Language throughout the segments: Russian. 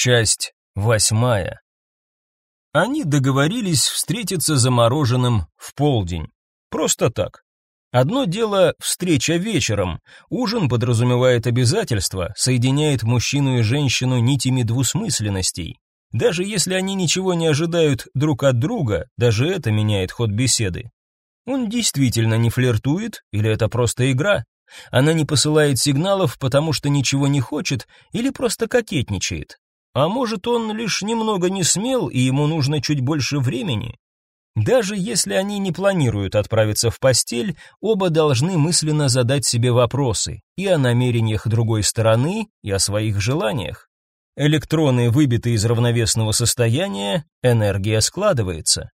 Часть восьмая. Они договорились встретиться за мороженым в полдень. Просто так. Одно дело встреча вечером. Ужин подразумевает обязательства, соединяет мужчину и женщину нитями двусмысленностей. Даже если они ничего не ожидают друг от друга, даже это меняет ход беседы. Он действительно не флиртует или это просто игра? Она не посылает сигналов, потому что ничего не хочет или просто кокетничает? А может, он лишь немного не смел, и ему нужно чуть больше времени? Даже если они не планируют отправиться в постель, оба должны мысленно задать себе вопросы и о намерениях другой стороны, и о своих желаниях. Электроны выбиты из равновесного состояния, энергия складывается.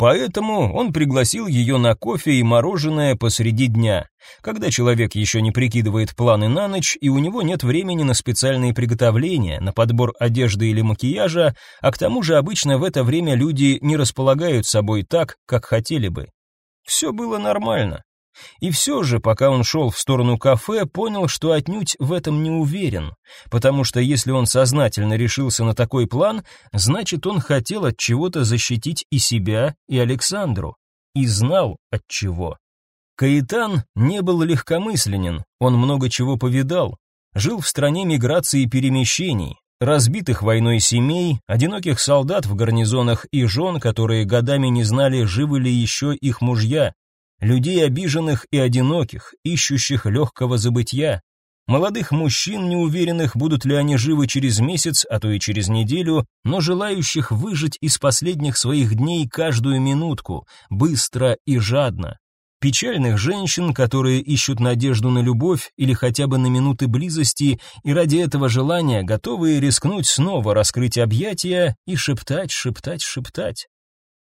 Поэтому он пригласил ее на кофе и мороженое посреди дня, когда человек еще не прикидывает планы на ночь и у него нет времени на специальные приготовления, на подбор одежды или макияжа, а к тому же обычно в это время люди не располагают собой так, как хотели бы. Все было нормально. И все же, пока он шел в сторону кафе, понял, что отнюдь в этом не уверен, потому что если он сознательно решился на такой план, значит, он хотел от чего-то защитить и себя, и Александру, и знал от чего. Каитан не был легкомысленен, он много чего повидал, жил в стране миграции и перемещений, разбитых войной семей, одиноких солдат в гарнизонах и жен, которые годами не знали, живы ли еще их мужья, людей обиженных и одиноких, ищущих легкого забытья, молодых мужчин, неуверенных, будут ли они живы через месяц, а то и через неделю, но желающих выжить из последних своих дней каждую минутку, быстро и жадно. Печальных женщин, которые ищут надежду на любовь или хотя бы на минуты близости, и ради этого желания готовы рискнуть снова раскрыть объятия и шептать, шептать, шептать.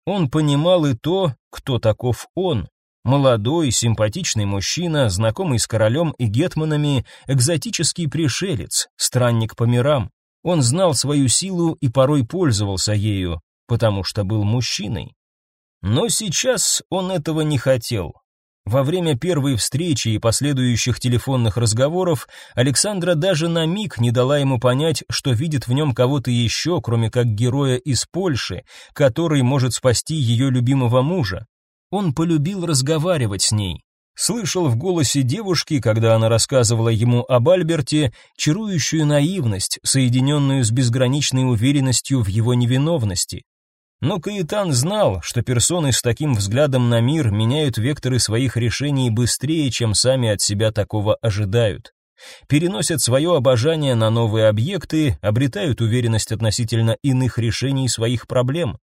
Он понимал и то, кто таков он, Молодой, симпатичный мужчина, знакомый с королем и гетманами, экзотический пришелец, странник по мирам. Он знал свою силу и порой пользовался ею, потому что был мужчиной. Но сейчас он этого не хотел. Во время первой встречи и последующих телефонных разговоров Александра даже на миг не дала ему понять, что видит в нем кого-то еще, кроме как героя из Польши, который может спасти ее любимого мужа. Он полюбил разговаривать с ней. Слышал в голосе девушки, когда она рассказывала ему об Альберте, чарующую наивность, соединенную с безграничной уверенностью в его невиновности. Но Каэтан знал, что персоны с таким взглядом на мир меняют векторы своих решений быстрее, чем сами от себя такого ожидают. Переносят свое обожание на новые объекты, обретают уверенность относительно иных решений своих проблем.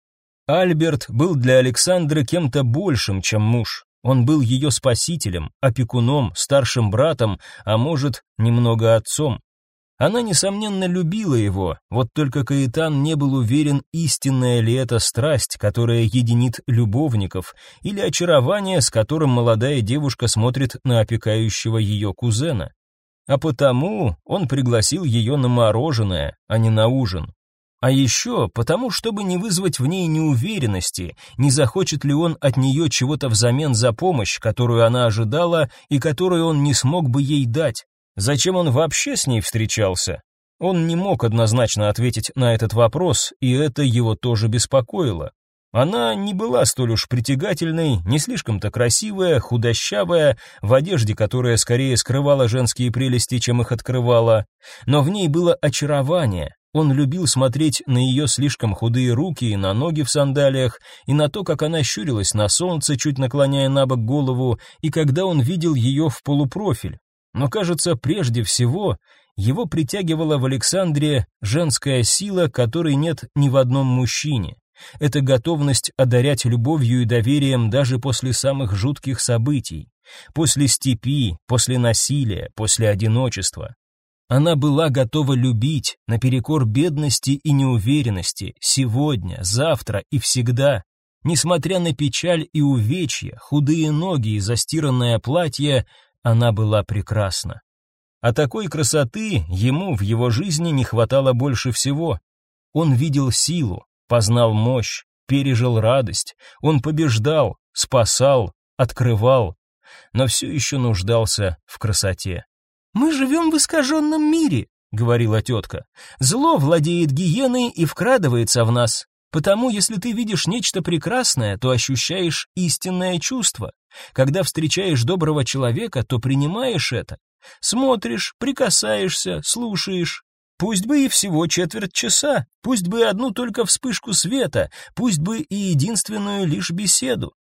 Альберт был для Александры кем-то большим, чем муж. Он был ее спасителем, опекуном, старшим братом, а может, немного отцом. Она, несомненно, любила его, вот только Каэтан не был уверен, истинная ли это страсть, которая единит любовников, или очарование, с которым молодая девушка смотрит на опекающего ее кузена. А потому он пригласил ее на мороженое, а не на ужин. А еще потому, чтобы не вызвать в ней неуверенности, не захочет ли он от нее чего-то взамен за помощь, которую она ожидала и которую он не смог бы ей дать. Зачем он вообще с ней встречался? Он не мог однозначно ответить на этот вопрос, и это его тоже беспокоило. Она не была столь уж притягательной, не слишком-то красивая, худощавая, в одежде, которая скорее скрывала женские прелести, чем их открывала, но в ней было очарование, он любил смотреть на ее слишком худые руки и на ноги в сандалиях, и на то, как она щурилась на солнце, чуть наклоняя на бок голову, и когда он видел ее в полупрофиль. Но, кажется, прежде всего его притягивала в Александре женская сила, которой нет ни в одном мужчине. Это готовность одарять любовью и доверием даже после самых жутких событий, после степи, после насилия, после одиночества. Она была готова любить наперекор бедности и неуверенности сегодня, завтра и всегда. Несмотря на печаль и увечья, худые ноги и застиранное платье, она была прекрасна. А такой красоты ему в его жизни не хватало больше всего. Он видел силу, познал мощь, пережил радость, он побеждал, спасал, открывал, но все еще нуждался в красоте. Мы живем в искаженном мире, говорила тетка. Зло владеет гиеной и вкрадывается в нас. Потому, если ты видишь нечто прекрасное, то ощущаешь истинное чувство. Когда встречаешь доброго человека, то принимаешь это. Смотришь, прикасаешься, слушаешь. Пусть бы и всего четверть часа, пусть бы одну только вспышку света, пусть бы и единственную лишь беседу.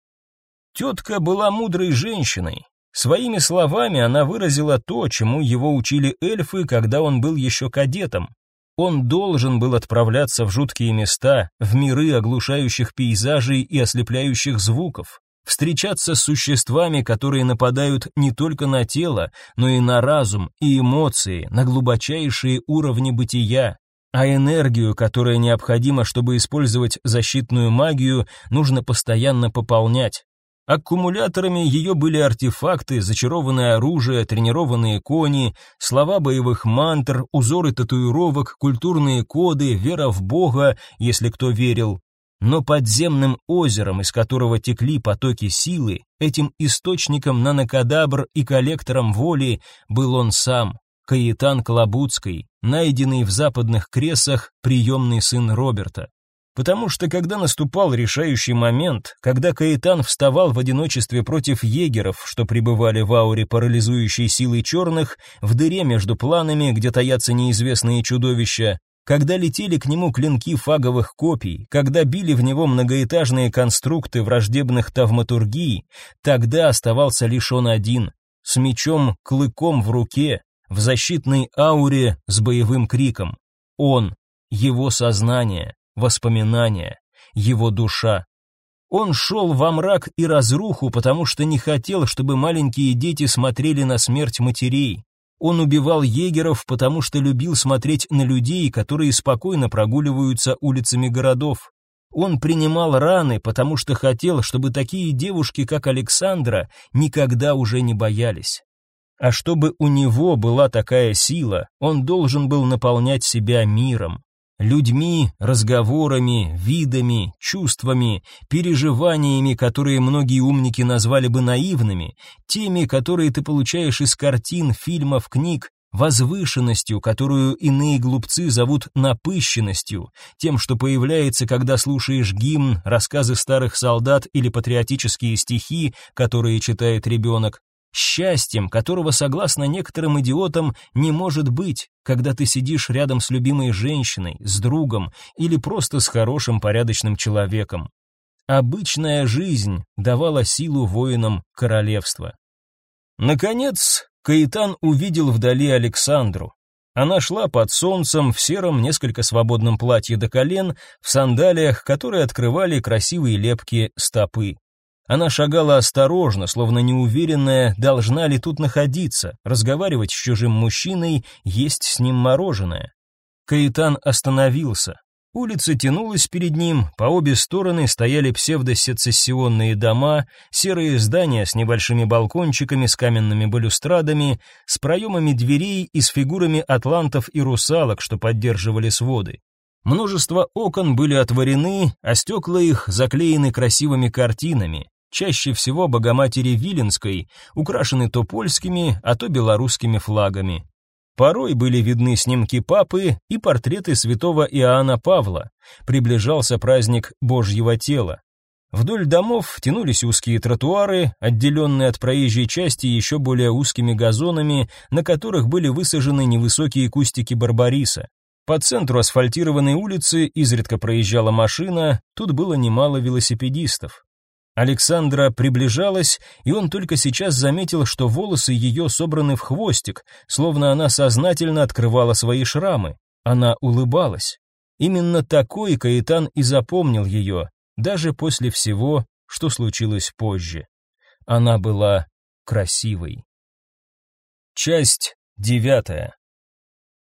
Тетка была мудрой женщиной. Своими словами она выразила то, чему его учили эльфы, когда он был еще кадетом. Он должен был отправляться в жуткие места, в миры оглушающих пейзажей и ослепляющих звуков, встречаться с существами, которые нападают не только на тело, но и на разум и эмоции, на глубочайшие уровни бытия. А энергию, которая необходима, чтобы использовать защитную магию, нужно постоянно пополнять. Аккумуляторами ее были артефакты, зачарованное оружие, тренированные кони, слова боевых мантр, узоры татуировок, культурные коды, вера в Бога, если кто верил. Но подземным озером, из которого текли потоки силы, этим источником нанокадабр и коллектором воли был он сам, Каитан Клобуцкий, найденный в западных кресах приемный сын Роберта. Потому что когда наступал решающий момент, когда Каэтан вставал в одиночестве против егеров, что пребывали в ауре парализующей силы черных, в дыре между планами, где таятся неизвестные чудовища, когда летели к нему клинки фаговых копий, когда били в него многоэтажные конструкты враждебных тавматургий, тогда оставался лишь он один, с мечом-клыком в руке, в защитной ауре с боевым криком. Он, его сознание, воспоминания, его душа. Он шел во мрак и разруху, потому что не хотел, чтобы маленькие дети смотрели на смерть матерей. Он убивал егеров, потому что любил смотреть на людей, которые спокойно прогуливаются улицами городов. Он принимал раны, потому что хотел, чтобы такие девушки, как Александра, никогда уже не боялись. А чтобы у него была такая сила, он должен был наполнять себя миром людьми, разговорами, видами, чувствами, переживаниями, которые многие умники назвали бы наивными, теми, которые ты получаешь из картин, фильмов, книг, возвышенностью, которую иные глупцы зовут напыщенностью, тем, что появляется, когда слушаешь гимн, рассказы старых солдат или патриотические стихи, которые читает ребенок, счастьем, которого, согласно некоторым идиотам, не может быть, когда ты сидишь рядом с любимой женщиной, с другом или просто с хорошим порядочным человеком. Обычная жизнь давала силу воинам королевства. Наконец, Каитан увидел вдали Александру. Она шла под солнцем в сером, несколько свободном платье до колен, в сандалиях, которые открывали красивые лепки стопы. Она шагала осторожно, словно неуверенная, должна ли тут находиться, разговаривать с чужим мужчиной, есть с ним мороженое. Каитан остановился. Улица тянулась перед ним, по обе стороны стояли псевдосецессионные дома, серые здания с небольшими балкончиками с каменными балюстрадами, с проемами дверей и с фигурами атлантов и русалок, что поддерживали своды. Множество окон были отворены, а стекла их заклеены красивыми картинами, чаще всего Богоматери Виленской, украшены то польскими, а то белорусскими флагами. Порой были видны снимки папы и портреты святого Иоанна Павла. Приближался праздник Божьего тела. Вдоль домов тянулись узкие тротуары, отделенные от проезжей части еще более узкими газонами, на которых были высажены невысокие кустики барбариса. По центру асфальтированной улицы изредка проезжала машина, тут было немало велосипедистов. Александра приближалась, и он только сейчас заметил, что волосы ее собраны в хвостик, словно она сознательно открывала свои шрамы. Она улыбалась. Именно такой Каэтан и запомнил ее, даже после всего, что случилось позже. Она была красивой. Часть девятая.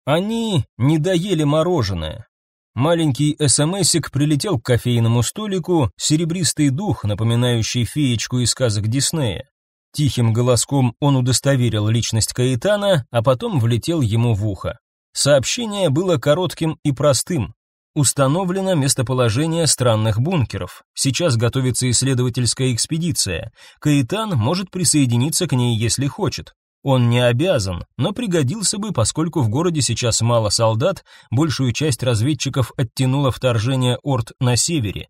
Они не доели мороженое. Маленький СМСик прилетел к кофейному столику, серебристый дух, напоминающий феечку из сказок Диснея. Тихим голоском он удостоверил личность Каэтана, а потом влетел ему в ухо. Сообщение было коротким и простым. Установлено местоположение странных бункеров. Сейчас готовится исследовательская экспедиция. Каэтан может присоединиться к ней, если хочет. Он не обязан, но пригодился бы, поскольку в городе сейчас мало солдат, большую часть разведчиков оттянуло вторжение орд на севере.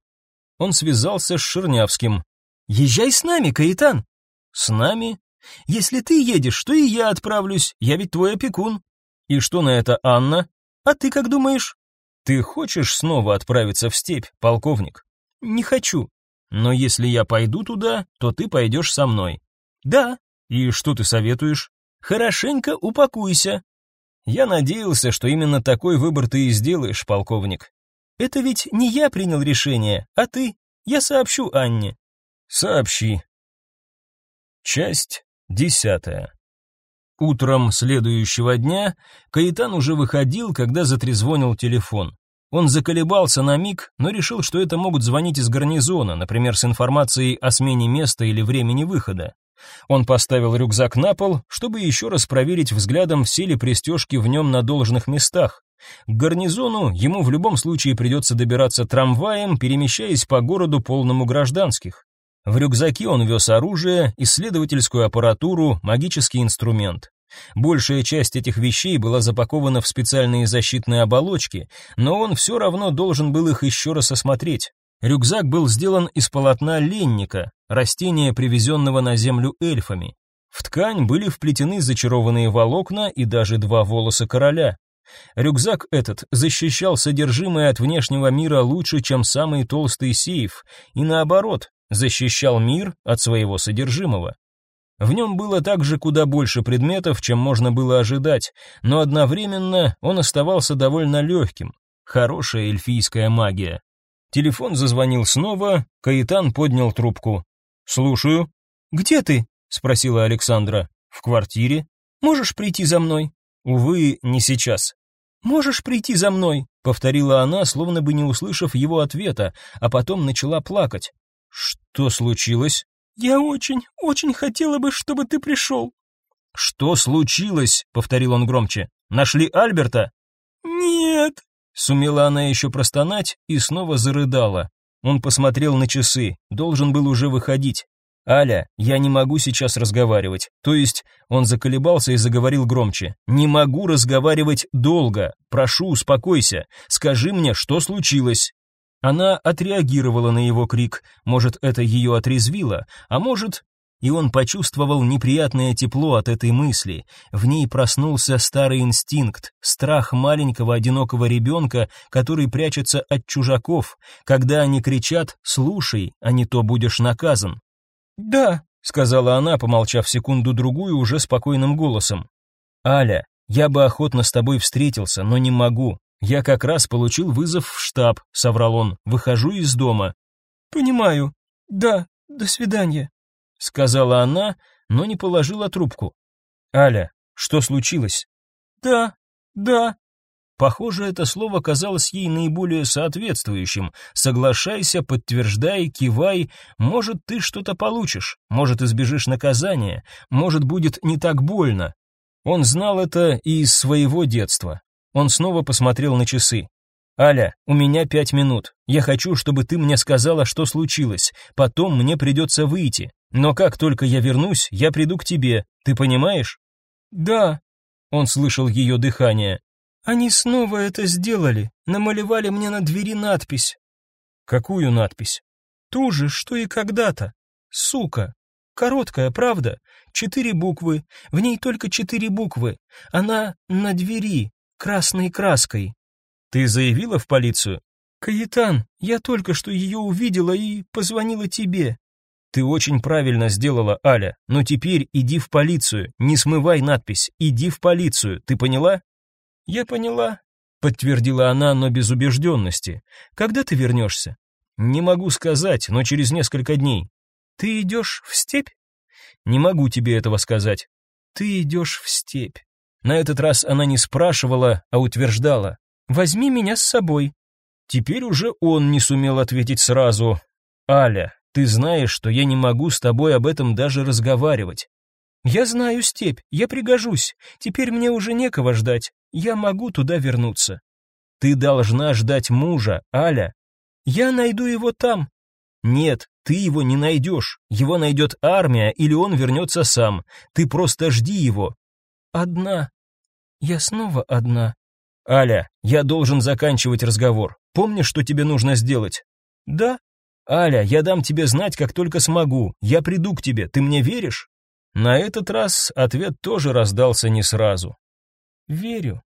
Он связался с Ширнявским. «Езжай с нами, Каитан!» «С нами?» «Если ты едешь, то и я отправлюсь, я ведь твой опекун». «И что на это Анна?» «А ты как думаешь?» «Ты хочешь снова отправиться в степь, полковник?» «Не хочу». «Но если я пойду туда, то ты пойдешь со мной». «Да». «И что ты советуешь?» «Хорошенько упакуйся». «Я надеялся, что именно такой выбор ты и сделаешь, полковник». «Это ведь не я принял решение, а ты. Я сообщу Анне». «Сообщи». Часть десятая. Утром следующего дня Каитан уже выходил, когда затрезвонил телефон. Он заколебался на миг, но решил, что это могут звонить из гарнизона, например, с информацией о смене места или времени выхода. Он поставил рюкзак на пол, чтобы еще раз проверить взглядом, все ли пристежки в нем на должных местах. К гарнизону ему в любом случае придется добираться трамваем, перемещаясь по городу полному гражданских. В рюкзаке он вез оружие, исследовательскую аппаратуру, магический инструмент. Большая часть этих вещей была запакована в специальные защитные оболочки, но он все равно должен был их еще раз осмотреть. Рюкзак был сделан из полотна ленника, растения, привезенного на землю эльфами. В ткань были вплетены зачарованные волокна и даже два волоса короля. Рюкзак этот защищал содержимое от внешнего мира лучше, чем самый толстый сейф, и наоборот, защищал мир от своего содержимого. В нем было также куда больше предметов, чем можно было ожидать, но одновременно он оставался довольно легким. Хорошая эльфийская магия. Телефон зазвонил снова, Каитан поднял трубку. «Слушаю». «Где ты?» — спросила Александра. «В квартире. Можешь прийти за мной?» «Увы, не сейчас». «Можешь прийти за мной?» — повторила она, словно бы не услышав его ответа, а потом начала плакать. «Что случилось?» «Я очень, очень хотела бы, чтобы ты пришел». «Что случилось?» — повторил он громче. «Нашли Альберта?» «Нет». Сумела она еще простонать и снова зарыдала. Он посмотрел на часы, должен был уже выходить. «Аля, я не могу сейчас разговаривать. То есть...» Он заколебался и заговорил громче. «Не могу разговаривать долго. Прошу, успокойся. Скажи мне, что случилось?» Она отреагировала на его крик, может, это ее отрезвило, а может... И он почувствовал неприятное тепло от этой мысли. В ней проснулся старый инстинкт, страх маленького одинокого ребенка, который прячется от чужаков. Когда они кричат «слушай», а не то будешь наказан. «Да», — сказала она, помолчав секунду-другую уже спокойным голосом. «Аля, я бы охотно с тобой встретился, но не могу. «Я как раз получил вызов в штаб», — соврал он. «Выхожу из дома». «Понимаю. Да, до свидания», — сказала она, но не положила трубку. «Аля, что случилось?» «Да, да». Похоже, это слово казалось ей наиболее соответствующим. Соглашайся, подтверждай, кивай. Может, ты что-то получишь, может, избежишь наказания, может, будет не так больно. Он знал это и из своего детства. Он снова посмотрел на часы. «Аля, у меня пять минут. Я хочу, чтобы ты мне сказала, что случилось. Потом мне придется выйти. Но как только я вернусь, я приду к тебе. Ты понимаешь?» «Да». Он слышал ее дыхание. «Они снова это сделали. Намалевали мне на двери надпись». «Какую надпись?» «Ту же, что и когда-то. Сука. Короткая, правда? Четыре буквы. В ней только четыре буквы. Она на двери, красной краской. Ты заявила в полицию? Каитан, я только что ее увидела и позвонила тебе. Ты очень правильно сделала, Аля. Но теперь иди в полицию, не смывай надпись. Иди в полицию. Ты поняла? Я поняла, подтвердила она, но без убежденности. Когда ты вернешься? Не могу сказать, но через несколько дней. Ты идешь в степь? Не могу тебе этого сказать. Ты идешь в степь. На этот раз она не спрашивала, а утверждала. «Возьми меня с собой». Теперь уже он не сумел ответить сразу. «Аля, ты знаешь, что я не могу с тобой об этом даже разговаривать». «Я знаю степь, я пригожусь. Теперь мне уже некого ждать. Я могу туда вернуться». «Ты должна ждать мужа, Аля». «Я найду его там». «Нет, Ты его не найдешь. Его найдет армия или он вернется сам. Ты просто жди его. Одна. Я снова одна. Аля, я должен заканчивать разговор. Помнишь, что тебе нужно сделать? Да. Аля, я дам тебе знать, как только смогу. Я приду к тебе. Ты мне веришь? На этот раз ответ тоже раздался не сразу. Верю.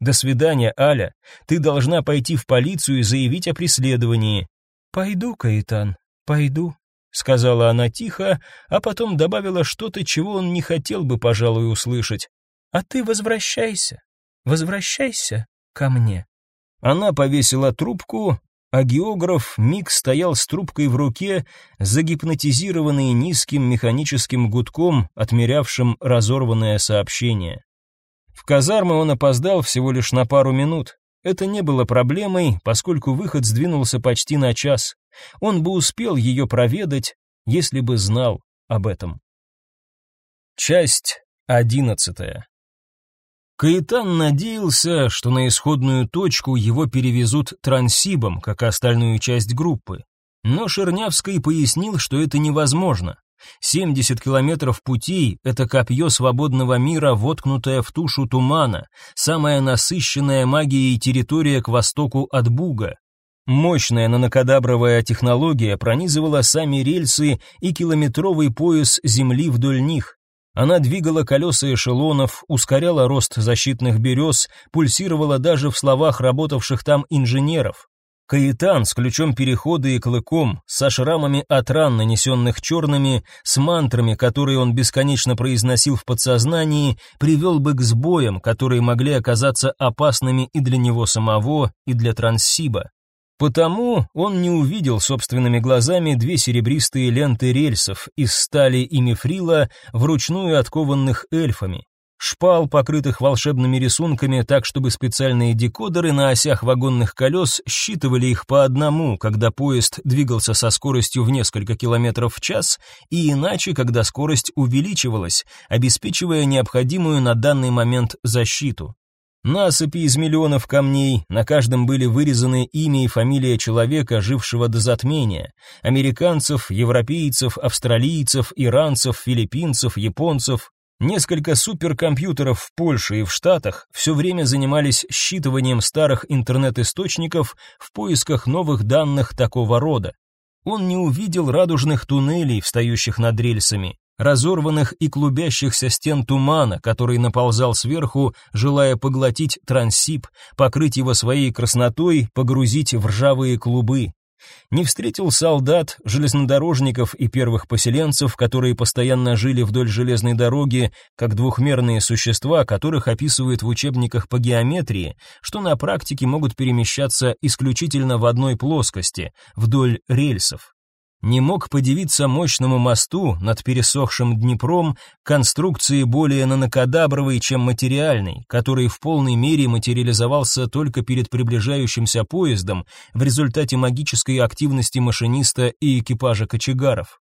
До свидания, Аля. Ты должна пойти в полицию и заявить о преследовании. Пойду, Каитан, пойду, сказала она тихо, а потом добавила что-то, чего он не хотел бы, пожалуй, услышать. А ты возвращайся. Возвращайся ко мне. Она повесила трубку, а географ миг стоял с трубкой в руке, загипнотизированный низким механическим гудком, отмерявшим разорванное сообщение. В казармы он опоздал всего лишь на пару минут. Это не было проблемой, поскольку выход сдвинулся почти на час. Он бы успел ее проведать, если бы знал об этом. Часть одиннадцатая. Каэтан надеялся, что на исходную точку его перевезут трансибом, как остальную часть группы. Но Шернявский пояснил, что это невозможно. 70 километров путей — это копье свободного мира, воткнутое в тушу тумана, самая насыщенная магией территория к востоку от Буга. Мощная нанокадабровая технология пронизывала сами рельсы и километровый пояс земли вдоль них. Она двигала колеса эшелонов, ускоряла рост защитных берез, пульсировала даже в словах работавших там инженеров. Каитан с ключом перехода и клыком, со шрамами от ран, нанесенных черными, с мантрами, которые он бесконечно произносил в подсознании, привел бы к сбоям, которые могли оказаться опасными и для него самого, и для Транссиба. Потому он не увидел собственными глазами две серебристые ленты рельсов из стали и мифрила, вручную откованных эльфами. Шпал, покрытых волшебными рисунками, так чтобы специальные декодеры на осях вагонных колес считывали их по одному, когда поезд двигался со скоростью в несколько километров в час, и иначе, когда скорость увеличивалась, обеспечивая необходимую на данный момент защиту. Насыпи из миллионов камней, на каждом были вырезаны имя и фамилия человека, жившего до затмения. Американцев, европейцев, австралийцев, иранцев, филиппинцев, японцев. Несколько суперкомпьютеров в Польше и в Штатах все время занимались считыванием старых интернет-источников в поисках новых данных такого рода. Он не увидел радужных туннелей, встающих над рельсами, разорванных и клубящихся стен тумана, который наползал сверху, желая поглотить трансип, покрыть его своей краснотой, погрузить в ржавые клубы. Не встретил солдат, железнодорожников и первых поселенцев, которые постоянно жили вдоль железной дороги, как двухмерные существа, которых описывают в учебниках по геометрии, что на практике могут перемещаться исключительно в одной плоскости, вдоль рельсов не мог подивиться мощному мосту над пересохшим Днепром, конструкции более нанокадабровой, чем материальной, который в полной мере материализовался только перед приближающимся поездом в результате магической активности машиниста и экипажа кочегаров.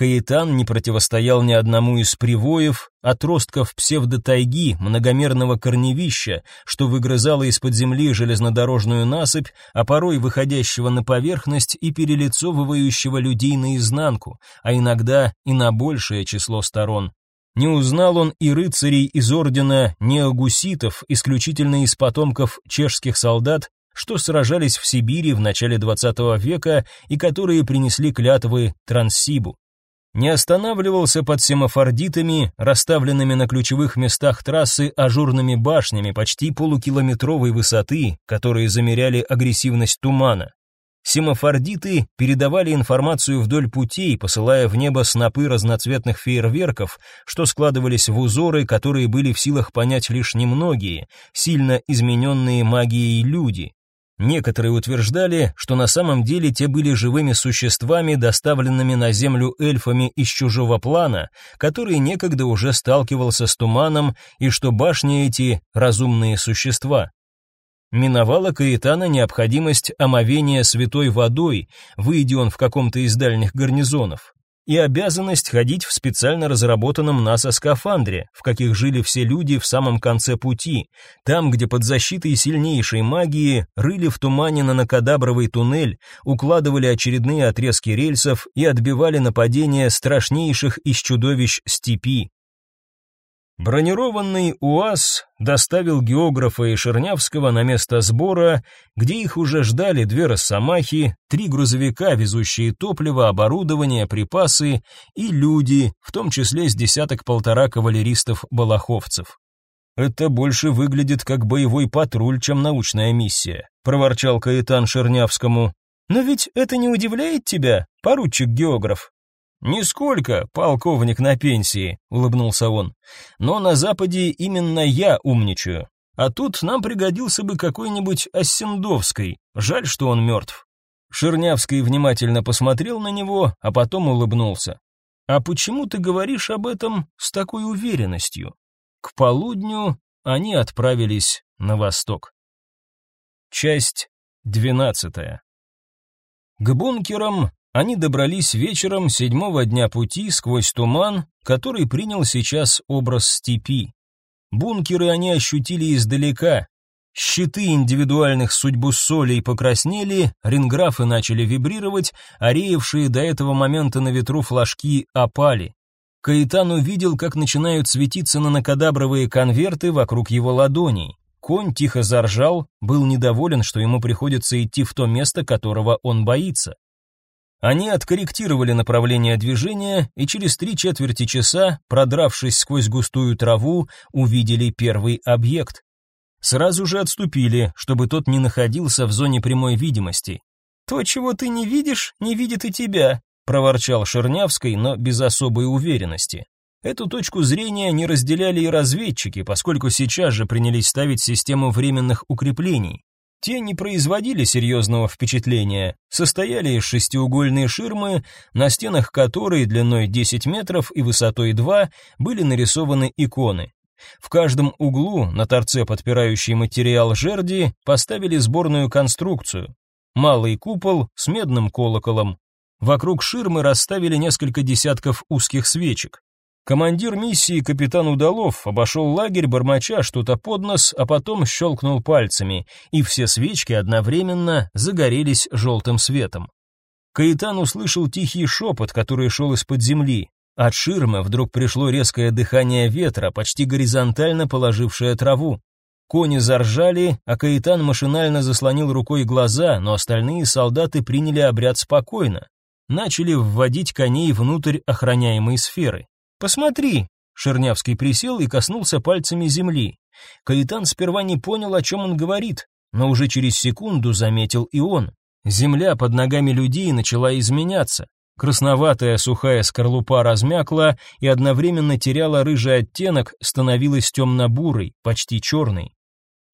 Каэтан не противостоял ни одному из привоев, отростков псевдотайги, многомерного корневища, что выгрызало из-под земли железнодорожную насыпь, а порой выходящего на поверхность и перелицовывающего людей наизнанку, а иногда и на большее число сторон. Не узнал он и рыцарей из ордена неогуситов, исключительно из потомков чешских солдат, что сражались в Сибири в начале XX века и которые принесли клятвы Транссибу не останавливался под семафордитами, расставленными на ключевых местах трассы ажурными башнями почти полукилометровой высоты, которые замеряли агрессивность тумана. Семафордиты передавали информацию вдоль путей, посылая в небо снопы разноцветных фейерверков, что складывались в узоры, которые были в силах понять лишь немногие, сильно измененные магией люди. Некоторые утверждали, что на самом деле те были живыми существами, доставленными на Землю эльфами из чужого плана, который некогда уже сталкивался с туманом, и что башни эти — разумные существа. Миновала Каэтана необходимость омовения святой водой, выйдя он в каком-то из дальних гарнизонов. И обязанность ходить в специально разработанном НАСА скафандре, в каких жили все люди в самом конце пути, там, где под защитой сильнейшей магии рыли в тумане на накадабровый туннель, укладывали очередные отрезки рельсов и отбивали нападения страшнейших из чудовищ степи. Бронированный УАЗ доставил географа и Шернявского на место сбора, где их уже ждали две росомахи, три грузовика, везущие топливо, оборудование, припасы и люди, в том числе с десяток-полтора кавалеристов-балаховцев. «Это больше выглядит как боевой патруль, чем научная миссия», — проворчал Каэтан Шернявскому. «Но ведь это не удивляет тебя, поручик-географ?» «Нисколько, полковник на пенсии», — улыбнулся он. «Но на Западе именно я умничаю. А тут нам пригодился бы какой-нибудь Оссендовский. Жаль, что он мертв». Шернявский внимательно посмотрел на него, а потом улыбнулся. «А почему ты говоришь об этом с такой уверенностью?» К полудню они отправились на восток. Часть двенадцатая. К бункерам они добрались вечером седьмого дня пути сквозь туман, который принял сейчас образ степи. Бункеры они ощутили издалека. Щиты индивидуальных судьбуссолей покраснели, ринграфы начали вибрировать, а реевшие до этого момента на ветру флажки опали. Каэтан увидел, как начинают светиться нанокадабровые конверты вокруг его ладоней. Конь тихо заржал, был недоволен, что ему приходится идти в то место, которого он боится. Они откорректировали направление движения и через три четверти часа, продравшись сквозь густую траву, увидели первый объект. Сразу же отступили, чтобы тот не находился в зоне прямой видимости. «То, чего ты не видишь, не видит и тебя», проворчал Шернявский, но без особой уверенности. Эту точку зрения не разделяли и разведчики, поскольку сейчас же принялись ставить систему временных укреплений. Те не производили серьезного впечатления, состояли из шестиугольной ширмы, на стенах которой длиной 10 метров и высотой 2 были нарисованы иконы. В каждом углу на торце подпирающий материал жерди поставили сборную конструкцию. Малый купол с медным колоколом. Вокруг ширмы расставили несколько десятков узких свечек. Командир миссии капитан Удалов обошел лагерь бормоча что-то под нос, а потом щелкнул пальцами, и все свечки одновременно загорелись желтым светом. Каитан услышал тихий шепот, который шел из-под земли. От ширмы вдруг пришло резкое дыхание ветра, почти горизонтально положившее траву. Кони заржали, а Каитан машинально заслонил рукой глаза, но остальные солдаты приняли обряд спокойно. Начали вводить коней внутрь охраняемой сферы. «Посмотри!» Шернявский присел и коснулся пальцами земли. Каитан сперва не понял, о чем он говорит, но уже через секунду заметил и он. Земля под ногами людей начала изменяться. Красноватая сухая скорлупа размякла и одновременно теряла рыжий оттенок, становилась темно-бурой, почти черной.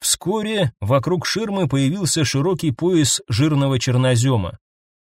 Вскоре вокруг ширмы появился широкий пояс жирного чернозема.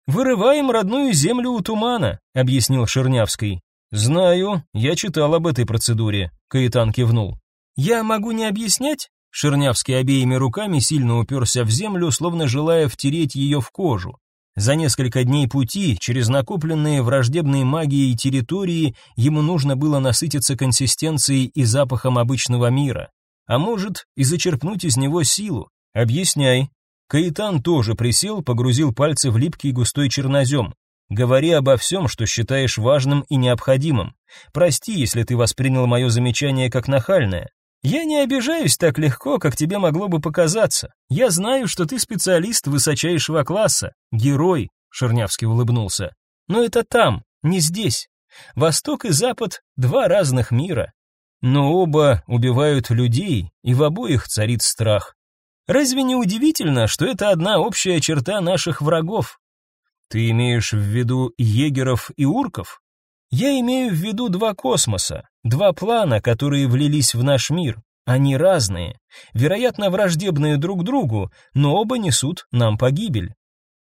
«Вырываем родную землю у тумана», — объяснил Шернявский. «Знаю, я читал об этой процедуре», — Каэтан кивнул. «Я могу не объяснять?» Шернявский обеими руками сильно уперся в землю, словно желая втереть ее в кожу. За несколько дней пути через накопленные враждебной магией территории ему нужно было насытиться консистенцией и запахом обычного мира. А может, и зачерпнуть из него силу. Объясняй. Каитан тоже присел, погрузил пальцы в липкий густой чернозем. Говори обо всем, что считаешь важным и необходимым. Прости, если ты воспринял мое замечание как нахальное. Я не обижаюсь так легко, как тебе могло бы показаться. Я знаю, что ты специалист высочайшего класса, герой, Шернявский улыбнулся. Но это там, не здесь. Восток и Запад — два разных мира. Но оба убивают людей, и в обоих царит страх. Разве не удивительно, что это одна общая черта наших врагов? Ты имеешь в виду егеров и урков? Я имею в виду два космоса, два плана, которые влились в наш мир. Они разные, вероятно, враждебные друг другу, но оба несут нам погибель.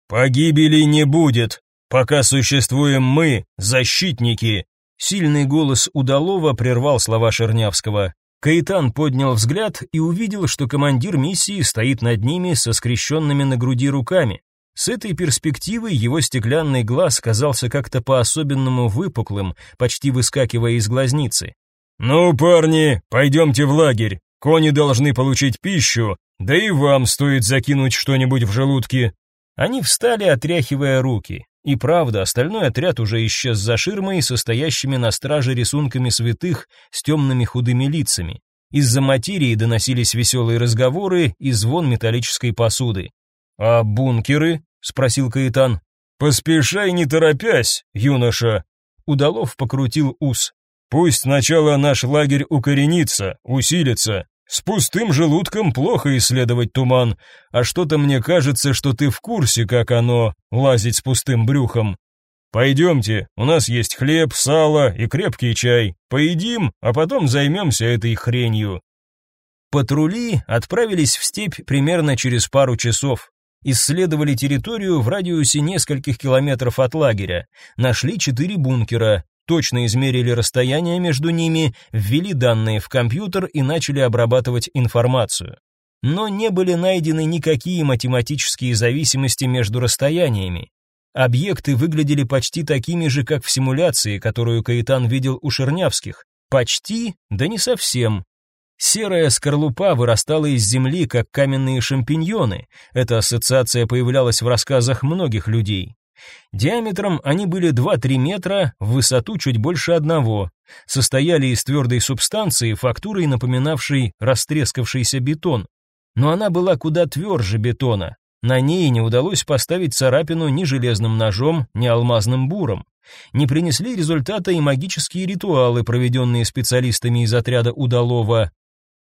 Погибели не будет, пока существуем мы, защитники. Сильный голос Удалова прервал слова Шернявского. Каитан поднял взгляд и увидел, что командир миссии стоит над ними со скрещенными на груди руками. С этой перспективы его стеклянный глаз казался как-то по-особенному выпуклым, почти выскакивая из глазницы. «Ну, парни, пойдемте в лагерь. Кони должны получить пищу, да и вам стоит закинуть что-нибудь в желудки». Они встали, отряхивая руки. И правда, остальной отряд уже исчез за ширмой, состоящими на страже рисунками святых с темными худыми лицами. Из-за материи доносились веселые разговоры и звон металлической посуды. «А бункеры?» — спросил Каэтан. «Поспешай, не торопясь, юноша!» Удалов покрутил ус. «Пусть сначала наш лагерь укоренится, усилится. С пустым желудком плохо исследовать туман, а что-то мне кажется, что ты в курсе, как оно лазить с пустым брюхом. Пойдемте, у нас есть хлеб, сало и крепкий чай. Поедим, а потом займемся этой хренью». Патрули отправились в степь примерно через пару часов исследовали территорию в радиусе нескольких километров от лагеря, нашли четыре бункера, точно измерили расстояние между ними, ввели данные в компьютер и начали обрабатывать информацию. Но не были найдены никакие математические зависимости между расстояниями. Объекты выглядели почти такими же, как в симуляции, которую Каитан видел у Шернявских. Почти, да не совсем. Серая скорлупа вырастала из земли, как каменные шампиньоны. Эта ассоциация появлялась в рассказах многих людей. Диаметром они были 2-3 метра, в высоту чуть больше одного. Состояли из твердой субстанции, фактурой напоминавшей растрескавшийся бетон. Но она была куда тверже бетона. На ней не удалось поставить царапину ни железным ножом, ни алмазным буром. Не принесли результата и магические ритуалы, проведенные специалистами из отряда Удалова,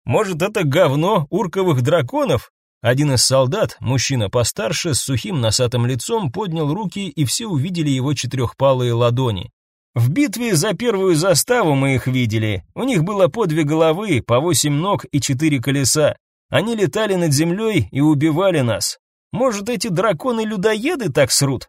может, это говно урковых драконов? Один из солдат, мужчина постарше, с сухим носатым лицом, поднял руки, и все увидели его четырехпалые ладони. В битве за первую заставу мы их видели. У них было по две головы, по восемь ног и четыре колеса. Они летали над землей и убивали нас. Может, эти драконы-людоеды так срут?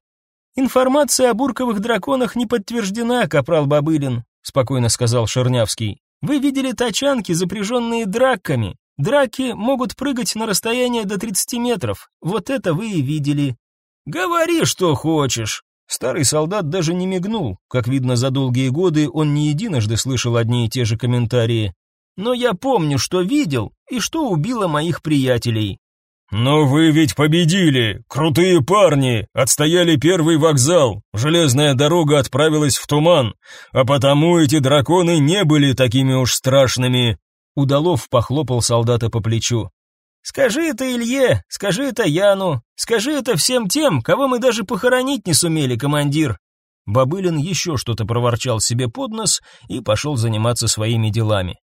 Информация о бурковых драконах не подтверждена, капрал Бабылин, спокойно сказал Шернявский. Вы видели тачанки, запряженные драками. Драки могут прыгать на расстояние до 30 метров. Вот это вы и видели. Говори, что хочешь. Старый солдат даже не мигнул. Как видно, за долгие годы он не единожды слышал одни и те же комментарии. Но я помню, что видел и что убило моих приятелей. «Но вы ведь победили! Крутые парни! Отстояли первый вокзал! Железная дорога отправилась в туман! А потому эти драконы не были такими уж страшными!» Удалов похлопал солдата по плечу. «Скажи это Илье, скажи это Яну, скажи это всем тем, кого мы даже похоронить не сумели, командир!» Бабылин еще что-то проворчал себе под нос и пошел заниматься своими делами.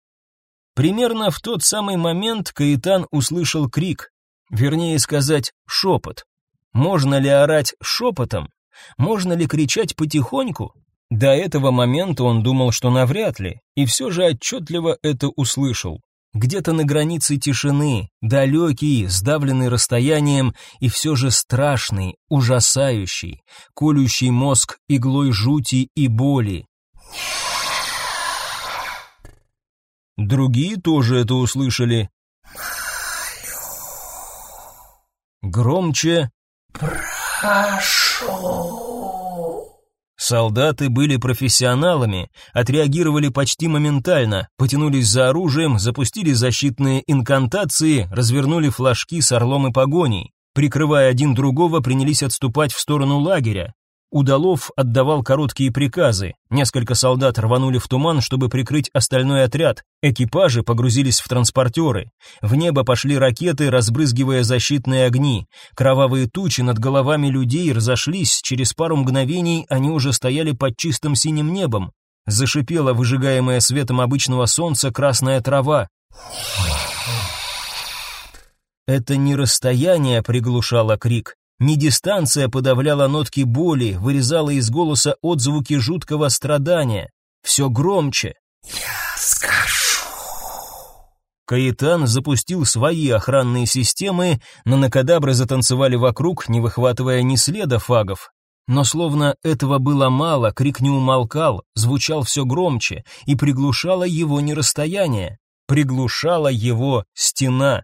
Примерно в тот самый момент Каитан услышал крик, Вернее сказать, шепот. Можно ли орать шепотом? Можно ли кричать потихоньку? До этого момента он думал, что навряд ли, и все же отчетливо это услышал. Где-то на границе тишины, далекий, сдавленный расстоянием и все же страшный, ужасающий, колющий мозг иглой жути и боли. Другие тоже это услышали, Громче. «Прошу». Солдаты были профессионалами, отреагировали почти моментально, потянулись за оружием, запустили защитные инкантации, развернули флажки с орлом и погоней. Прикрывая один другого, принялись отступать в сторону лагеря. Удалов отдавал короткие приказы. Несколько солдат рванули в туман, чтобы прикрыть остальной отряд. Экипажи погрузились в транспортеры. В небо пошли ракеты, разбрызгивая защитные огни. Кровавые тучи над головами людей разошлись. Через пару мгновений они уже стояли под чистым синим небом. Зашипела выжигаемая светом обычного солнца красная трава. Это не расстояние приглушало крик, не дистанция подавляла нотки боли, вырезала из голоса отзвуки жуткого страдания. Все громче. «Я скажу». Каэтан запустил свои охранные системы, но накадабры затанцевали вокруг, не выхватывая ни следа фагов. Но словно этого было мало, крик не умолкал, звучал все громче, и приглушало его не расстояние, приглушала его стена.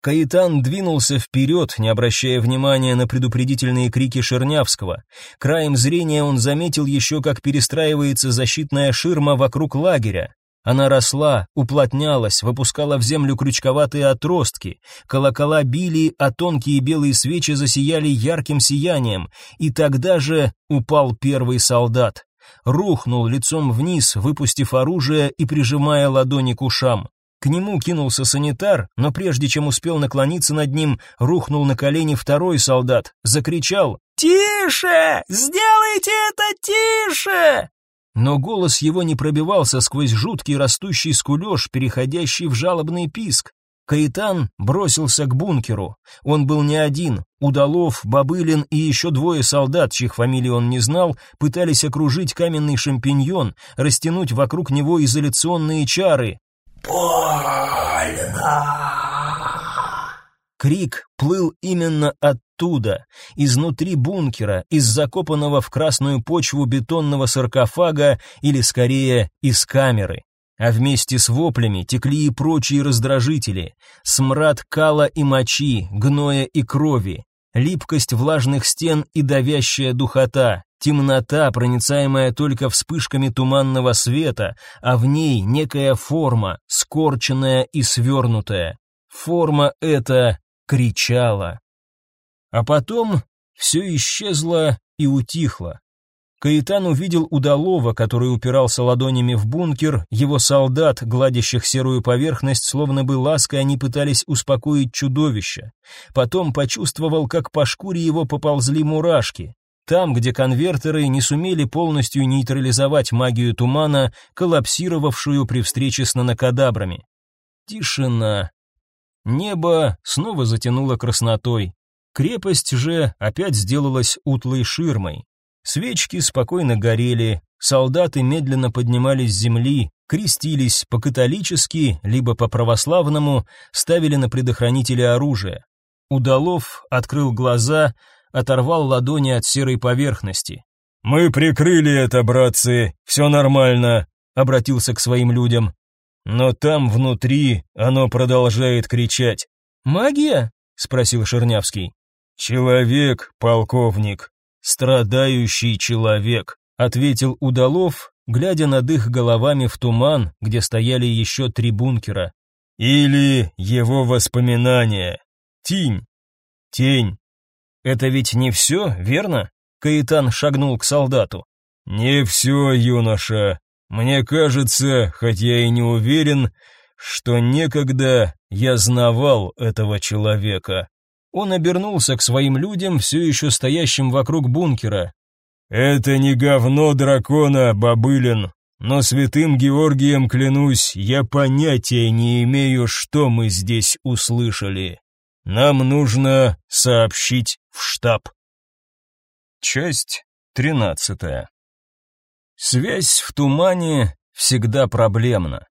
Каитан двинулся вперед, не обращая внимания на предупредительные крики Шернявского. Краем зрения он заметил еще, как перестраивается защитная ширма вокруг лагеря. Она росла, уплотнялась, выпускала в землю крючковатые отростки. Колокола били, а тонкие белые свечи засияли ярким сиянием. И тогда же упал первый солдат. Рухнул лицом вниз, выпустив оружие и прижимая ладони к ушам. К нему кинулся санитар, но прежде чем успел наклониться над ним, рухнул на колени второй солдат, закричал «Тише! Сделайте это тише!» Но голос его не пробивался сквозь жуткий растущий скулеж, переходящий в жалобный писк. Каитан бросился к бункеру. Он был не один. Удалов, Бабылин и еще двое солдат, чьих фамилий он не знал, пытались окружить каменный шампиньон, растянуть вокруг него изоляционные чары. «Больно!» Крик плыл именно оттуда, изнутри бункера, из закопанного в красную почву бетонного саркофага или, скорее, из камеры. А вместе с воплями текли и прочие раздражители, смрад кала и мочи, гноя и крови, липкость влажных стен и давящая духота, Темнота, проницаемая только вспышками туманного света, а в ней некая форма, скорченная и свернутая. Форма эта кричала. А потом все исчезло и утихло. Каитан увидел удалого, который упирался ладонями в бункер, его солдат, гладящих серую поверхность, словно бы лаской они пытались успокоить чудовище. Потом почувствовал, как по шкуре его поползли мурашки. Там, где конвертеры не сумели полностью нейтрализовать магию тумана, коллапсировавшую при встрече с нанокадабрами. Тишина. Небо снова затянуло краснотой. Крепость же опять сделалась утлой ширмой. Свечки спокойно горели, солдаты медленно поднимались с земли, крестились по-католически, либо по-православному, ставили на предохранители оружия. Удалов открыл глаза, оторвал ладони от серой поверхности. «Мы прикрыли это, братцы, все нормально», — обратился к своим людям. «Но там внутри оно продолжает кричать». «Магия?» — спросил Шернявский. «Человек, полковник, страдающий человек», — ответил Удалов, глядя над их головами в туман, где стояли еще три бункера. «Или его воспоминания. Тень. Тень. Это ведь не все, верно? Каитан шагнул к солдату. Не все, юноша. Мне кажется, хотя я и не уверен, что некогда я знавал этого человека. Он обернулся к своим людям, все еще стоящим вокруг бункера. Это не говно дракона, Бабылин, но святым Георгием клянусь, я понятия не имею, что мы здесь услышали. Нам нужно сообщить в штаб. Часть тринадцатая. Связь в тумане всегда проблемна.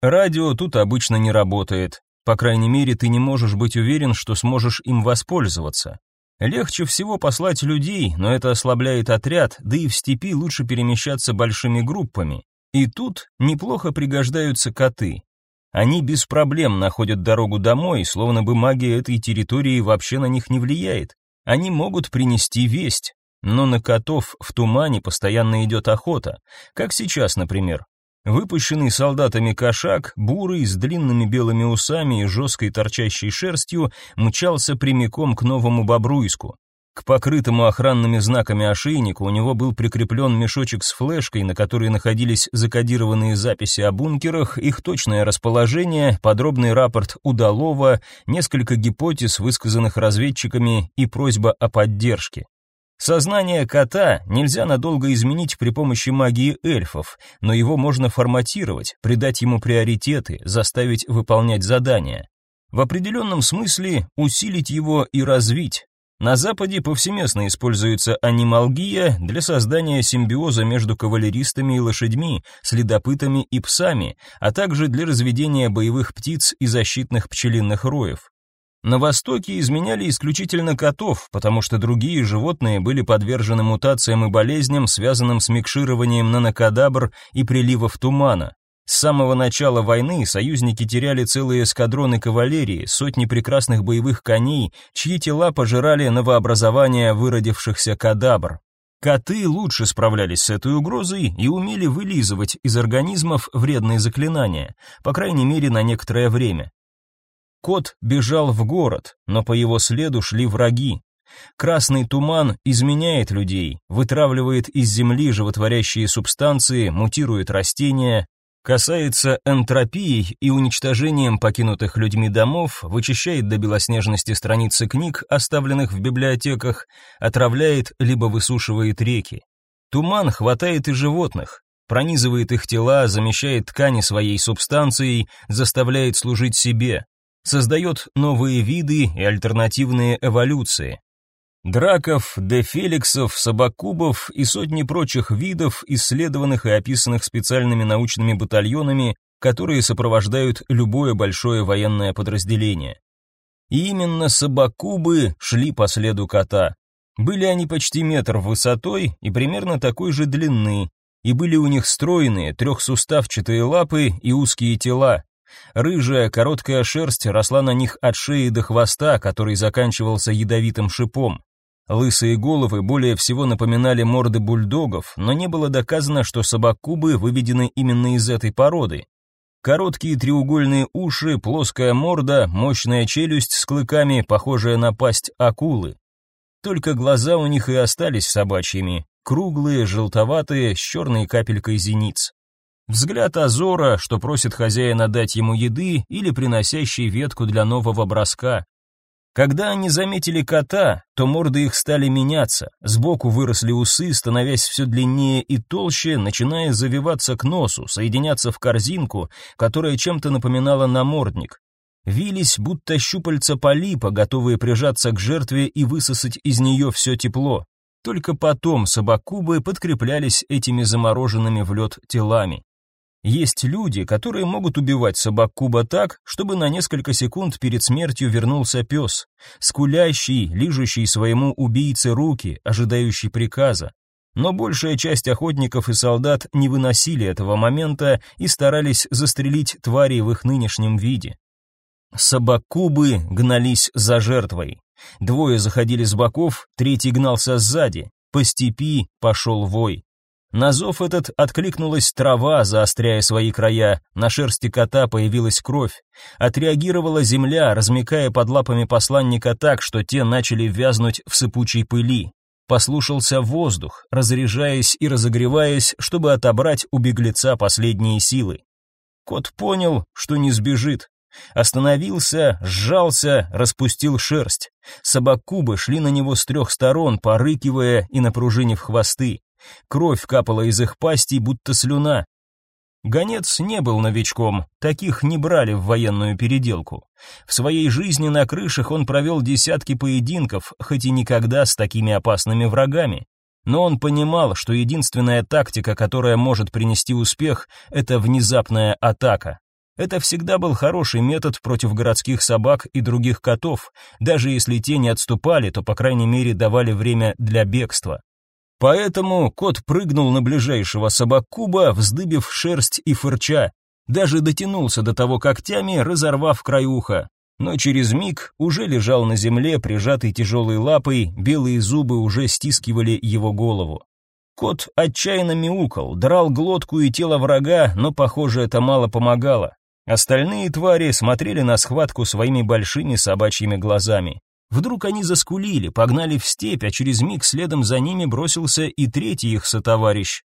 Радио тут обычно не работает. По крайней мере, ты не можешь быть уверен, что сможешь им воспользоваться. Легче всего послать людей, но это ослабляет отряд, да и в степи лучше перемещаться большими группами. И тут неплохо пригождаются коты. Они без проблем находят дорогу домой, словно бы магия этой территории вообще на них не влияет. Они могут принести весть, но на котов в тумане постоянно идет охота, как сейчас, например. Выпущенный солдатами кошак, бурый, с длинными белыми усами и жесткой торчащей шерстью, мчался прямиком к новому Бобруйску. К покрытому охранными знаками ошейнику у него был прикреплен мешочек с флешкой, на которой находились закодированные записи о бункерах, их точное расположение, подробный рапорт удалого, несколько гипотез, высказанных разведчиками, и просьба о поддержке. Сознание кота нельзя надолго изменить при помощи магии эльфов, но его можно форматировать, придать ему приоритеты, заставить выполнять задания. В определенном смысле усилить его и развить, на Западе повсеместно используется анималгия для создания симбиоза между кавалеристами и лошадьми, следопытами и псами, а также для разведения боевых птиц и защитных пчелиных роев. На Востоке изменяли исключительно котов, потому что другие животные были подвержены мутациям и болезням, связанным с микшированием нанокадабр и приливов тумана. С самого начала войны союзники теряли целые эскадроны кавалерии, сотни прекрасных боевых коней, чьи тела пожирали новообразования выродившихся кадабр. Коты лучше справлялись с этой угрозой и умели вылизывать из организмов вредные заклинания, по крайней мере на некоторое время. Кот бежал в город, но по его следу шли враги. Красный туман изменяет людей, вытравливает из земли животворящие субстанции, мутирует растения, Касается энтропией и уничтожением покинутых людьми домов, вычищает до белоснежности страницы книг, оставленных в библиотеках, отравляет либо высушивает реки. Туман хватает и животных, пронизывает их тела, замещает ткани своей субстанцией, заставляет служить себе, создает новые виды и альтернативные эволюции. Драков, дефеликсов, собакубов и сотни прочих видов, исследованных и описанных специальными научными батальонами, которые сопровождают любое большое военное подразделение. И именно собакубы шли по следу кота. Были они почти метр высотой и примерно такой же длины, и были у них стройные трехсуставчатые лапы и узкие тела. Рыжая короткая шерсть росла на них от шеи до хвоста, который заканчивался ядовитым шипом. Лысые головы более всего напоминали морды бульдогов, но не было доказано, что собакубы выведены именно из этой породы. Короткие треугольные уши, плоская морда, мощная челюсть с клыками, похожая на пасть акулы. Только глаза у них и остались собачьими, круглые, желтоватые, с черной капелькой зениц. Взгляд Азора, что просит хозяина дать ему еды или приносящий ветку для нового броска. Когда они заметили кота, то морды их стали меняться, сбоку выросли усы, становясь все длиннее и толще, начиная завиваться к носу, соединяться в корзинку, которая чем-то напоминала намордник. Вились, будто щупальца полипа, готовые прижаться к жертве и высосать из нее все тепло. Только потом собакубы подкреплялись этими замороженными в лед телами. Есть люди, которые могут убивать собак Куба так, чтобы на несколько секунд перед смертью вернулся пес, скулящий, лижущий своему убийце руки, ожидающий приказа. Но большая часть охотников и солдат не выносили этого момента и старались застрелить твари в их нынешнем виде. Собакубы гнались за жертвой. Двое заходили с боков, третий гнался сзади. По степи пошел вой. На зов этот откликнулась трава, заостряя свои края, на шерсти кота появилась кровь. Отреагировала земля, размекая под лапами посланника так, что те начали вязнуть в сыпучей пыли. Послушался воздух, разряжаясь и разогреваясь, чтобы отобрать у беглеца последние силы. Кот понял, что не сбежит. Остановился, сжался, распустил шерсть. Собакубы шли на него с трех сторон, порыкивая и напружинив хвосты. Кровь капала из их пастей, будто слюна. Гонец не был новичком, таких не брали в военную переделку. В своей жизни на крышах он провел десятки поединков, хоть и никогда с такими опасными врагами. Но он понимал, что единственная тактика, которая может принести успех, это внезапная атака. Это всегда был хороший метод против городских собак и других котов. Даже если те не отступали, то по крайней мере давали время для бегства. Поэтому кот прыгнул на ближайшего собакуба, вздыбив шерсть и фырча, даже дотянулся до того когтями, разорвав край уха. Но через миг уже лежал на земле, прижатый тяжелой лапой, белые зубы уже стискивали его голову. Кот отчаянно мяукал, драл глотку и тело врага, но, похоже, это мало помогало. Остальные твари смотрели на схватку своими большими собачьими глазами. Вдруг они заскулили, погнали в степь, а через миг следом за ними бросился и третий их сотоварищ.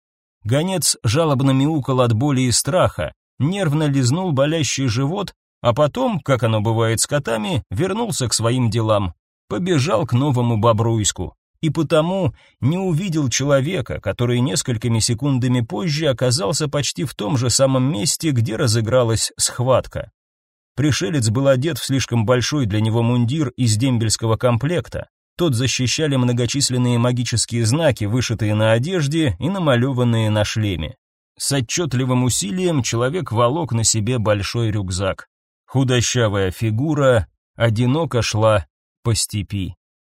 Гонец жалобно мяукал от боли и страха, нервно лизнул болящий живот, а потом, как оно бывает с котами, вернулся к своим делам, побежал к новому Бобруйску. И потому не увидел человека, который несколькими секундами позже оказался почти в том же самом месте, где разыгралась схватка. Пришелец был одет в слишком большой для него мундир из дембельского комплекта. Тот защищали многочисленные магические знаки, вышитые на одежде и намалеванные на шлеме. С отчетливым усилием человек волок на себе большой рюкзак. Худощавая фигура одиноко шла по степи.